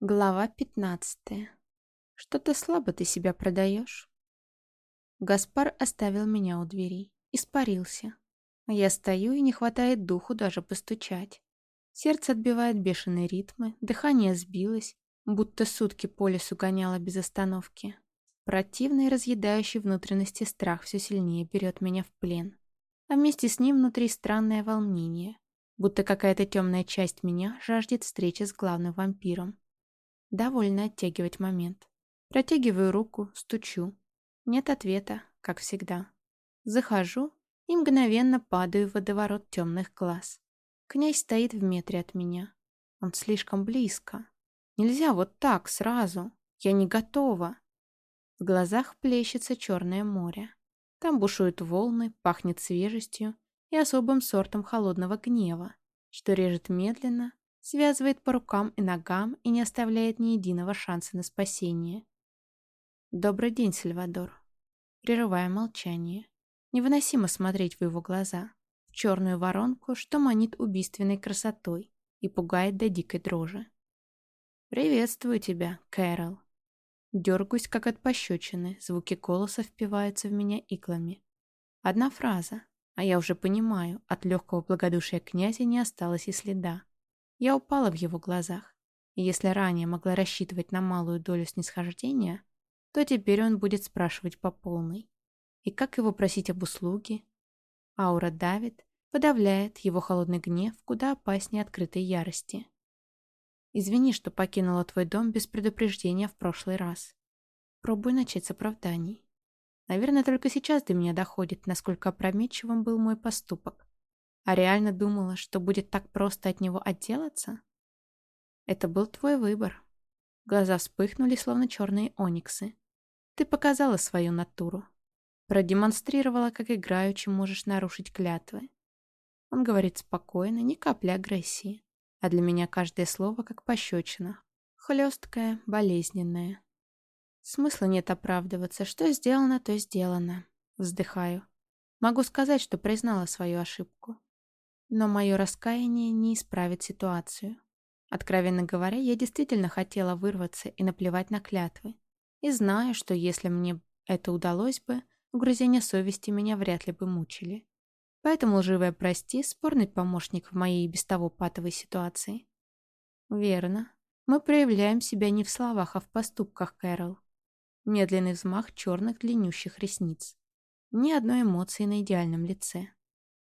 Глава пятнадцатая. Что-то слабо ты себя продаешь. Гаспар оставил меня у дверей. Испарился. Я стою и не хватает духу даже постучать. Сердце отбивает бешеные ритмы, дыхание сбилось, будто сутки по лесу гоняло без остановки. Противный, разъедающий внутренности страх все сильнее берет меня в плен. А вместе с ним внутри странное волнение, будто какая-то темная часть меня жаждет встречи с главным вампиром. Довольно оттягивать момент. Протягиваю руку, стучу. Нет ответа, как всегда. Захожу и мгновенно падаю в водоворот темных глаз. Князь стоит в метре от меня. Он слишком близко. Нельзя вот так, сразу. Я не готова. В глазах плещется черное море. Там бушуют волны, пахнет свежестью и особым сортом холодного гнева, что режет медленно, связывает по рукам и ногам и не оставляет ни единого шанса на спасение. «Добрый день, Сальвадор». Прерывая молчание. Невыносимо смотреть в его глаза, в черную воронку, что манит убийственной красотой и пугает до дикой дрожи. «Приветствую тебя, Кэрол». Дергаюсь, как от пощечины, звуки голоса впиваются в меня иглами. Одна фраза, а я уже понимаю, от легкого благодушия князя не осталось и следа. Я упала в его глазах, и если ранее могла рассчитывать на малую долю снисхождения, то теперь он будет спрашивать по полной. И как его просить об услуге? Аура давит, подавляет его холодный гнев куда опаснее открытой ярости. Извини, что покинула твой дом без предупреждения в прошлый раз. Пробую начать с оправданий. Наверное, только сейчас до меня доходит, насколько опрометчивым был мой поступок. А реально думала, что будет так просто от него отделаться? Это был твой выбор. Глаза вспыхнули, словно черные ониксы. Ты показала свою натуру. Продемонстрировала, как играючи можешь нарушить клятвы. Он говорит спокойно, ни капли агрессии. А для меня каждое слово как пощечина. Хлесткое, болезненное. Смысла нет оправдываться. Что сделано, то сделано. Вздыхаю. Могу сказать, что признала свою ошибку. Но мое раскаяние не исправит ситуацию. Откровенно говоря, я действительно хотела вырваться и наплевать на клятвы. И знаю, что если мне это удалось бы, угрызения совести меня вряд ли бы мучили. Поэтому лживое «прости» — спорный помощник в моей без того патовой ситуации. Верно. Мы проявляем себя не в словах, а в поступках, Кэрол. Медленный взмах черных длиннющих ресниц. Ни одной эмоции на идеальном лице.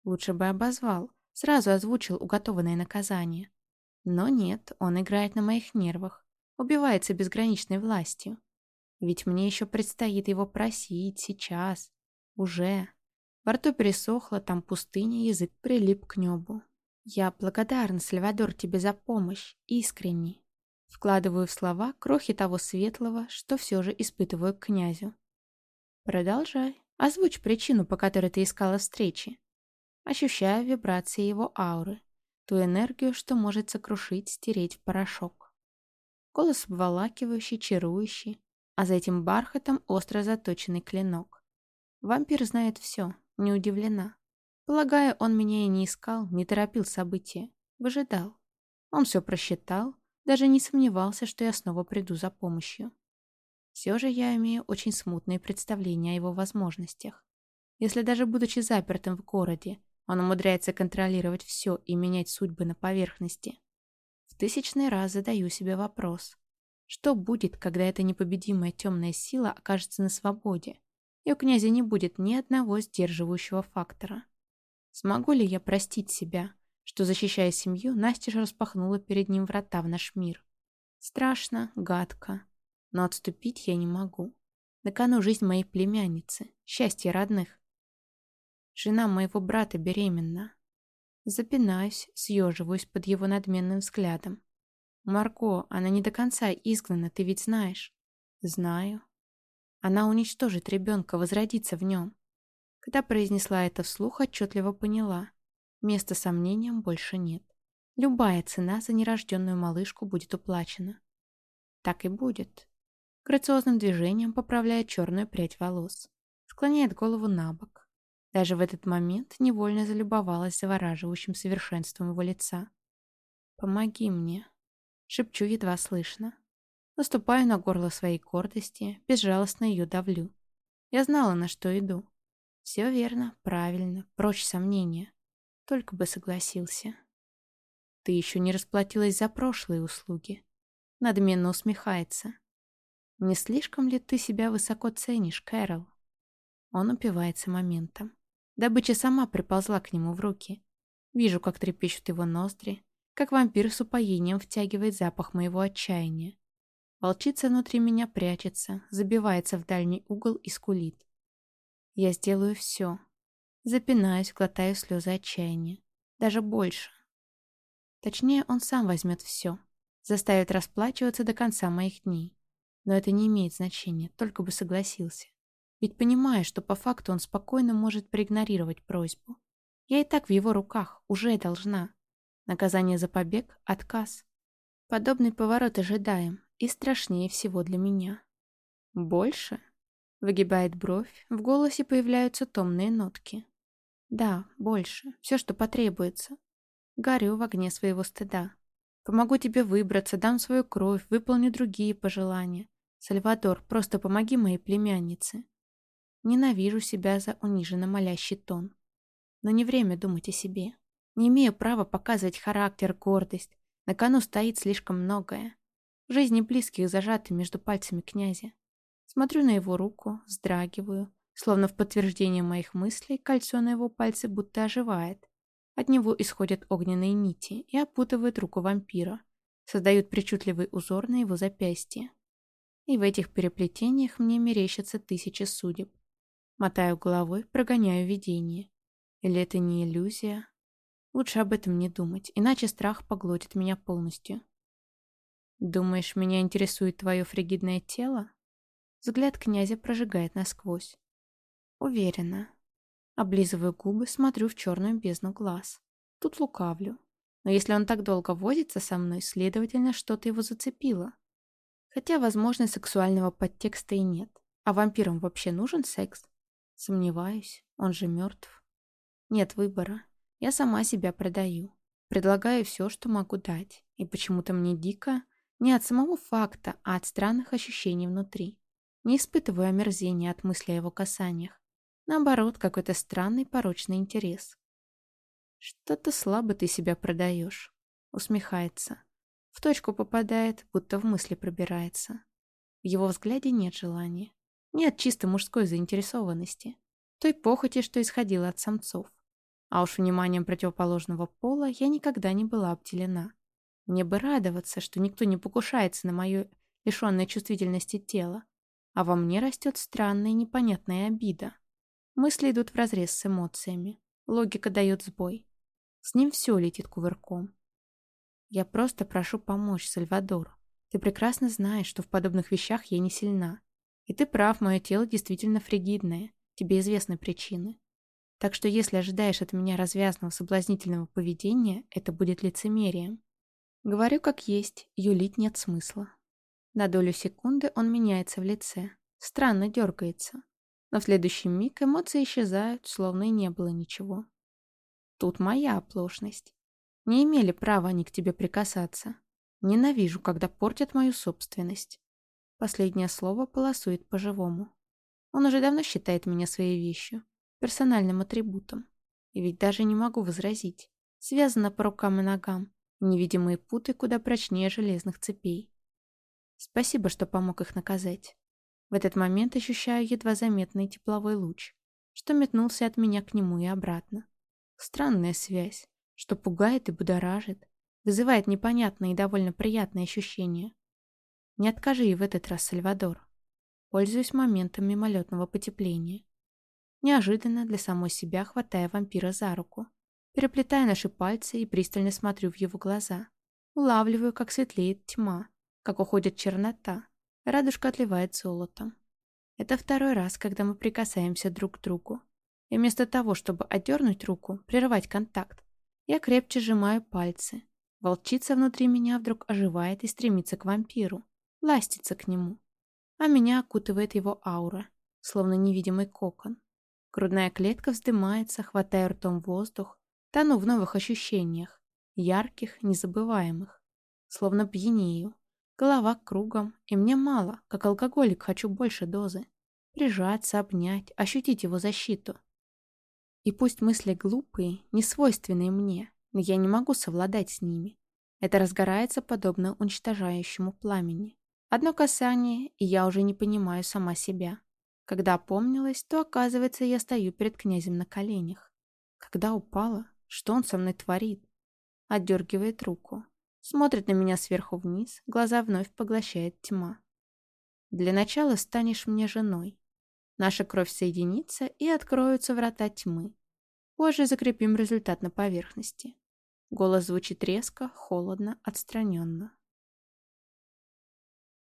Лучше бы обозвал, Сразу озвучил уготованное наказание. Но нет, он играет на моих нервах. Убивается безграничной властью. Ведь мне еще предстоит его просить сейчас. Уже. Во рту пересохло, там пустыня, язык прилип к небу. Я благодарен, Сальвадор, тебе за помощь. Искренне. Вкладываю в слова крохи того светлого, что все же испытываю к князю. Продолжай. Озвучь причину, по которой ты искала встречи ощущая вибрации его ауры, ту энергию, что может сокрушить, стереть в порошок. Голос обволакивающий, чарующий, а за этим бархатом остро заточенный клинок. Вампир знает все, не удивлена. Полагаю, он меня и не искал, не торопил события, выжидал. Он все просчитал, даже не сомневался, что я снова приду за помощью. Все же я имею очень смутные представления о его возможностях. Если даже будучи запертым в городе, он умудряется контролировать все и менять судьбы на поверхности. В тысячный раз задаю себе вопрос. Что будет, когда эта непобедимая темная сила окажется на свободе, и у князя не будет ни одного сдерживающего фактора? Смогу ли я простить себя, что, защищая семью, Настя же распахнула перед ним врата в наш мир? Страшно, гадко, но отступить я не могу. На кону жизнь моей племянницы, счастье родных. Жена моего брата беременна. Запинаюсь, съеживаюсь под его надменным взглядом. Марго, она не до конца изгнана, ты ведь знаешь? Знаю. Она уничтожит ребенка, возродится в нем. Когда произнесла это вслух, отчетливо поняла. Места сомнениям больше нет. Любая цена за нерожденную малышку будет уплачена. Так и будет. Грациозным движением поправляет черную прядь волос. Склоняет голову на бок. Даже в этот момент невольно залюбовалась завораживающим совершенством его лица. «Помоги мне», — шепчу едва слышно. Наступаю на горло своей гордости, безжалостно ее давлю. Я знала, на что иду. Все верно, правильно, прочь сомнения. Только бы согласился. Ты еще не расплатилась за прошлые услуги. Надменно усмехается. Не слишком ли ты себя высоко ценишь, Кэрол? Он упивается моментом. Добыча сама приползла к нему в руки. Вижу, как трепещут его ноздри, как вампир с упоением втягивает запах моего отчаяния. Волчица внутри меня прячется, забивается в дальний угол и скулит. Я сделаю все. Запинаюсь, глотаю слезы отчаяния. Даже больше. Точнее, он сам возьмет все. Заставит расплачиваться до конца моих дней. Но это не имеет значения, только бы согласился. Ведь понимаю, что по факту он спокойно может проигнорировать просьбу. Я и так в его руках, уже должна. Наказание за побег — отказ. Подобный поворот ожидаем, и страшнее всего для меня. Больше? Выгибает бровь, в голосе появляются томные нотки. Да, больше, все, что потребуется. Горю в огне своего стыда. Помогу тебе выбраться, дам свою кровь, выполню другие пожелания. Сальвадор, просто помоги моей племяннице. Ненавижу себя за униженно молящий тон. Но не время думать о себе. Не имею права показывать характер, гордость. На кону стоит слишком многое. Жизни близких зажаты между пальцами князя. Смотрю на его руку, вздрагиваю. Словно в подтверждение моих мыслей, кольцо на его пальце будто оживает. От него исходят огненные нити и опутывают руку вампира. Создают причудливый узор на его запястье. И в этих переплетениях мне мерещатся тысячи судеб. Мотаю головой, прогоняю видение. Или это не иллюзия? Лучше об этом не думать, иначе страх поглотит меня полностью. «Думаешь, меня интересует твое фригидное тело?» Взгляд князя прожигает насквозь. Уверена. Облизываю губы, смотрю в черную бездну глаз. Тут лукавлю. Но если он так долго возится со мной, следовательно, что-то его зацепило. Хотя, возможно, сексуального подтекста и нет. А вампирам вообще нужен секс? Сомневаюсь, он же мертв. Нет выбора. Я сама себя продаю. Предлагаю все, что могу дать. И почему-то мне дико не от самого факта, а от странных ощущений внутри. Не испытываю омерзения от мысли о его касаниях. Наоборот, какой-то странный порочный интерес. «Что-то слабо ты себя продаешь», — усмехается. В точку попадает, будто в мысли пробирается. В его взгляде нет желания. Нет чисто мужской заинтересованности. Той похоти, что исходила от самцов. А уж вниманием противоположного пола я никогда не была обделена. Мне бы радоваться, что никто не покушается на мое лишенное чувствительности тело, а во мне растет странная непонятная обида. Мысли идут вразрез с эмоциями. Логика дает сбой. С ним все летит кувырком. Я просто прошу помочь, Сальвадор. Ты прекрасно знаешь, что в подобных вещах я не сильна. И ты прав, мое тело действительно фригидное. Тебе известны причины. Так что если ожидаешь от меня развязного соблазнительного поведения, это будет лицемерием. Говорю как есть, юлить нет смысла. На долю секунды он меняется в лице. Странно дергается. Но в следующий миг эмоции исчезают, словно и не было ничего. Тут моя оплошность. Не имели права они к тебе прикасаться. Ненавижу, когда портят мою собственность. Последнее слово полосует по-живому. Он уже давно считает меня своей вещью, персональным атрибутом. И ведь даже не могу возразить. Связано по рукам и ногам, Невидимые путы куда прочнее железных цепей. Спасибо, что помог их наказать. В этот момент ощущаю едва заметный тепловой луч, что метнулся от меня к нему и обратно. Странная связь, что пугает и будоражит, вызывает непонятные и довольно приятные ощущения. Не откажи и в этот раз, Сальвадор. Пользуюсь моментом мимолетного потепления. Неожиданно для самой себя хватая вампира за руку. Переплетаю наши пальцы и пристально смотрю в его глаза. Улавливаю, как светлеет тьма, как уходит чернота. Радужка отливает золотом. Это второй раз, когда мы прикасаемся друг к другу. И вместо того, чтобы отдернуть руку, прерывать контакт, я крепче сжимаю пальцы. Волчица внутри меня вдруг оживает и стремится к вампиру, ластится к нему. А меня окутывает его аура, словно невидимый кокон. Грудная клетка вздымается, хватая ртом воздух, Тону в новых ощущениях, ярких, незабываемых. Словно пьянею. Голова кругом, и мне мало, как алкоголик хочу больше дозы. Прижаться, обнять, ощутить его защиту. И пусть мысли глупые, не свойственные мне, но я не могу совладать с ними. Это разгорается подобно уничтожающему пламени. Одно касание, и я уже не понимаю сама себя. Когда опомнилась, то, оказывается, я стою перед князем на коленях. Когда упала, что он со мной творит? Отдергивает руку. Смотрит на меня сверху вниз, глаза вновь поглощает тьма. Для начала станешь мне женой. Наша кровь соединится и откроются врата тьмы. Позже закрепим результат на поверхности. Голос звучит резко, холодно, отстраненно.